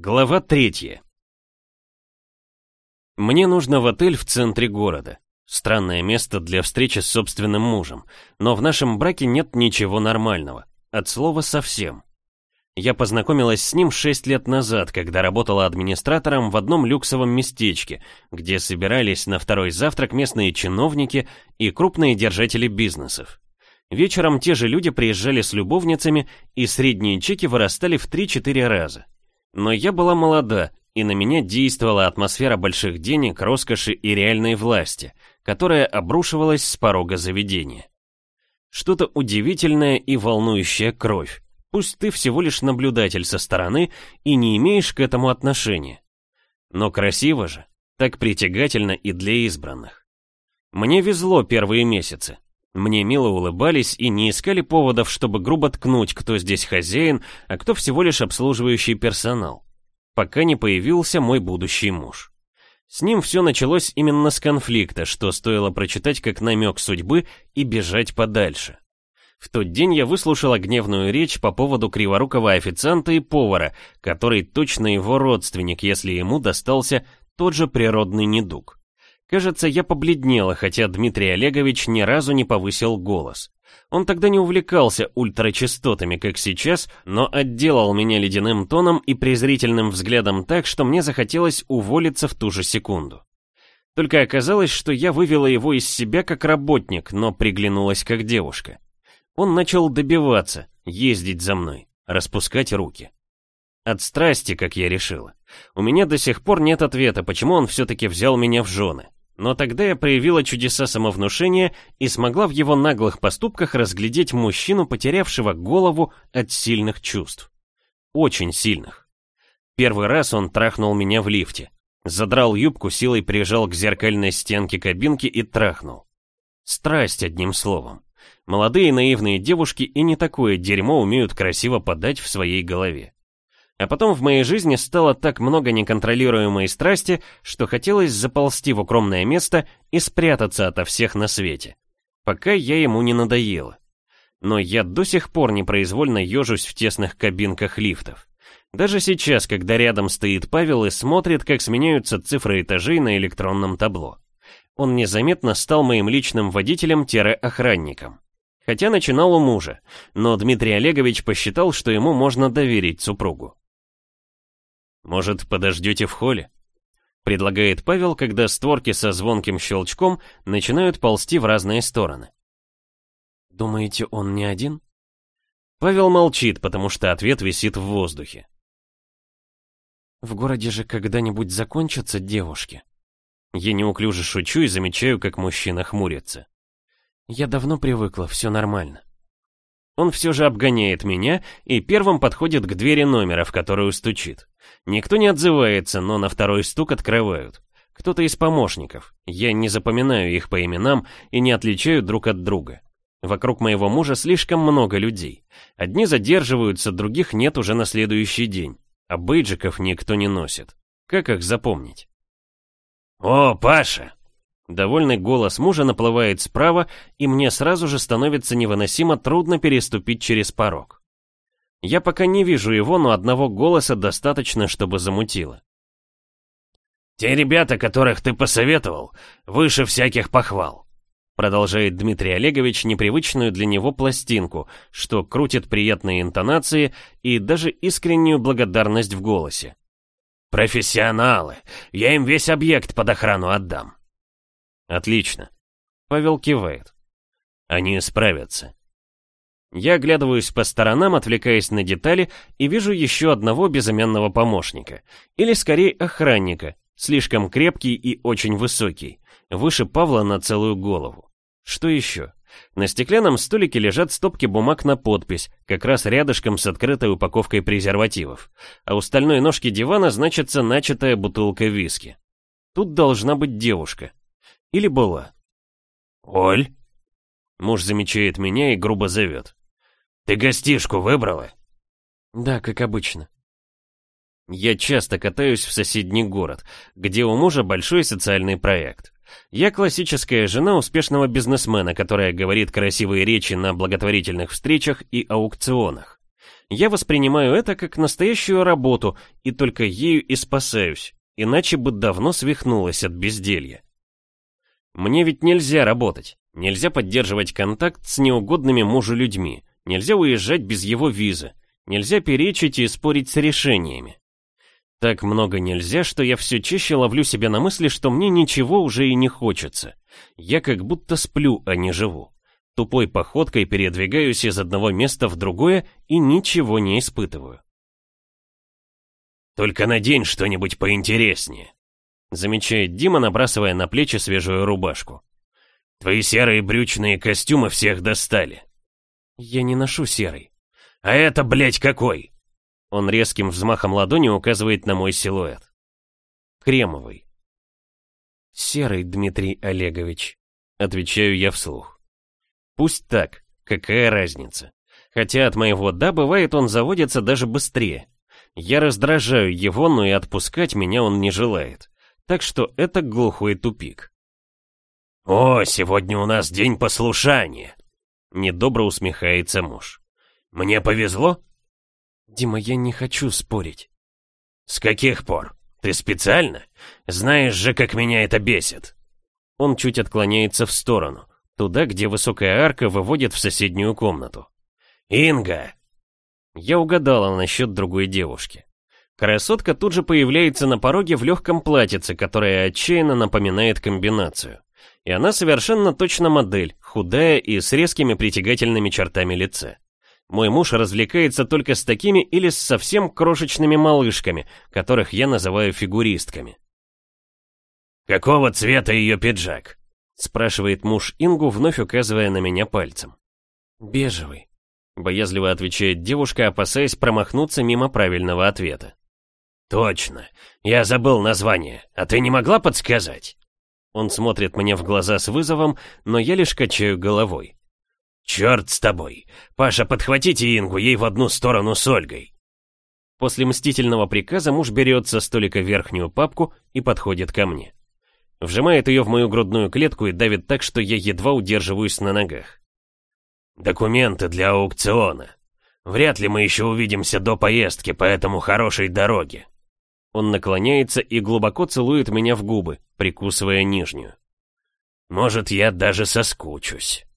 Глава третья. Мне нужно в отель в центре города. Странное место для встречи с собственным мужем, но в нашем браке нет ничего нормального. От слова совсем. Я познакомилась с ним 6 лет назад, когда работала администратором в одном люксовом местечке, где собирались на второй завтрак местные чиновники и крупные держатели бизнесов. Вечером те же люди приезжали с любовницами, и средние чеки вырастали в 3-4 раза. Но я была молода, и на меня действовала атмосфера больших денег, роскоши и реальной власти, которая обрушивалась с порога заведения. Что-то удивительное и волнующее кровь. Пусть ты всего лишь наблюдатель со стороны и не имеешь к этому отношения. Но красиво же, так притягательно и для избранных. Мне везло первые месяцы. Мне мило улыбались и не искали поводов, чтобы грубо ткнуть, кто здесь хозяин, а кто всего лишь обслуживающий персонал. Пока не появился мой будущий муж. С ним все началось именно с конфликта, что стоило прочитать как намек судьбы и бежать подальше. В тот день я выслушала гневную речь по поводу криворукого официанта и повара, который точно его родственник, если ему достался тот же природный недуг. Кажется, я побледнела, хотя Дмитрий Олегович ни разу не повысил голос. Он тогда не увлекался ультрачастотами, как сейчас, но отделал меня ледяным тоном и презрительным взглядом так, что мне захотелось уволиться в ту же секунду. Только оказалось, что я вывела его из себя как работник, но приглянулась как девушка. Он начал добиваться, ездить за мной, распускать руки. От страсти, как я решила. У меня до сих пор нет ответа, почему он все-таки взял меня в жены. Но тогда я проявила чудеса самовнушения и смогла в его наглых поступках разглядеть мужчину, потерявшего голову от сильных чувств. Очень сильных. Первый раз он трахнул меня в лифте. Задрал юбку, силой прижал к зеркальной стенке кабинки и трахнул. Страсть, одним словом. Молодые наивные девушки и не такое дерьмо умеют красиво подать в своей голове. А потом в моей жизни стало так много неконтролируемой страсти, что хотелось заползти в укромное место и спрятаться ото всех на свете. Пока я ему не надоела. Но я до сих пор непроизвольно ежусь в тесных кабинках лифтов. Даже сейчас, когда рядом стоит Павел и смотрит, как сменяются цифры этажей на электронном табло. Он незаметно стал моим личным водителем-охранником. Хотя начинал у мужа, но Дмитрий Олегович посчитал, что ему можно доверить супругу. «Может, подождете в холле?» Предлагает Павел, когда створки со звонким щелчком начинают ползти в разные стороны. «Думаете, он не один?» Павел молчит, потому что ответ висит в воздухе. «В городе же когда-нибудь закончатся девушки?» Я неуклюже шучу и замечаю, как мужчина хмурится. «Я давно привыкла, все нормально». Он все же обгоняет меня и первым подходит к двери номера, в которую стучит. Никто не отзывается, но на второй стук открывают. Кто-то из помощников. Я не запоминаю их по именам и не отличаю друг от друга. Вокруг моего мужа слишком много людей. Одни задерживаются, других нет уже на следующий день. А бейджиков никто не носит. Как их запомнить? «О, Паша!» Довольный голос мужа наплывает справа, и мне сразу же становится невыносимо трудно переступить через порог. Я пока не вижу его, но одного голоса достаточно, чтобы замутило. «Те ребята, которых ты посоветовал, выше всяких похвал», продолжает Дмитрий Олегович непривычную для него пластинку, что крутит приятные интонации и даже искреннюю благодарность в голосе. «Профессионалы! Я им весь объект под охрану отдам!» Отлично. Павел кивает. Они справятся. Я оглядываюсь по сторонам, отвлекаясь на детали, и вижу еще одного безымянного помощника. Или скорее охранника, слишком крепкий и очень высокий, выше Павла на целую голову. Что еще? На стеклянном столике лежат стопки бумаг на подпись, как раз рядышком с открытой упаковкой презервативов, а у стальной ножки дивана значится начатая бутылка виски. Тут должна быть девушка. Или была? «Оль?» Муж замечает меня и грубо зовет. «Ты гостишку выбрала?» «Да, как обычно». Я часто катаюсь в соседний город, где у мужа большой социальный проект. Я классическая жена успешного бизнесмена, которая говорит красивые речи на благотворительных встречах и аукционах. Я воспринимаю это как настоящую работу и только ею и спасаюсь, иначе бы давно свихнулась от безделья. Мне ведь нельзя работать, нельзя поддерживать контакт с неугодными мужу людьми, нельзя уезжать без его визы, нельзя перечить и спорить с решениями. Так много нельзя, что я все чаще ловлю себя на мысли, что мне ничего уже и не хочется. Я как будто сплю, а не живу. Тупой походкой передвигаюсь из одного места в другое и ничего не испытываю. «Только надень что-нибудь поинтереснее», замечает Дима, набрасывая на плечи свежую рубашку. «Твои серые брючные костюмы всех достали». «Я не ношу серый». «А это, блядь, какой?» Он резким взмахом ладони указывает на мой силуэт. Кремовый. Серый, Дмитрий Олегович. Отвечаю я вслух. Пусть так, какая разница. Хотя от моего «да» бывает он заводится даже быстрее. Я раздражаю его, но и отпускать меня он не желает. Так что это глухой тупик. «О, сегодня у нас день послушания!» Недобро усмехается муж. «Мне повезло?» «Дима, я не хочу спорить». «С каких пор? Ты специально? Знаешь же, как меня это бесит». Он чуть отклоняется в сторону, туда, где высокая арка выводит в соседнюю комнату. «Инга!» Я угадала насчет другой девушки. Красотка тут же появляется на пороге в легком платьице, которое отчаянно напоминает комбинацию. И она совершенно точно модель, худая и с резкими притягательными чертами лица. Мой муж развлекается только с такими или с совсем крошечными малышками, которых я называю фигуристками. «Какого цвета ее пиджак?» спрашивает муж Ингу, вновь указывая на меня пальцем. «Бежевый», — боязливо отвечает девушка, опасаясь промахнуться мимо правильного ответа. «Точно, я забыл название, а ты не могла подсказать?» Он смотрит мне в глаза с вызовом, но я лишь качаю головой. «Черт с тобой! Паша, подхватите Ингу, ей в одну сторону с Ольгой!» После мстительного приказа муж берет со столика верхнюю папку и подходит ко мне. Вжимает ее в мою грудную клетку и давит так, что я едва удерживаюсь на ногах. «Документы для аукциона. Вряд ли мы еще увидимся до поездки, поэтому хорошей дороги». Он наклоняется и глубоко целует меня в губы, прикусывая нижнюю. «Может, я даже соскучусь».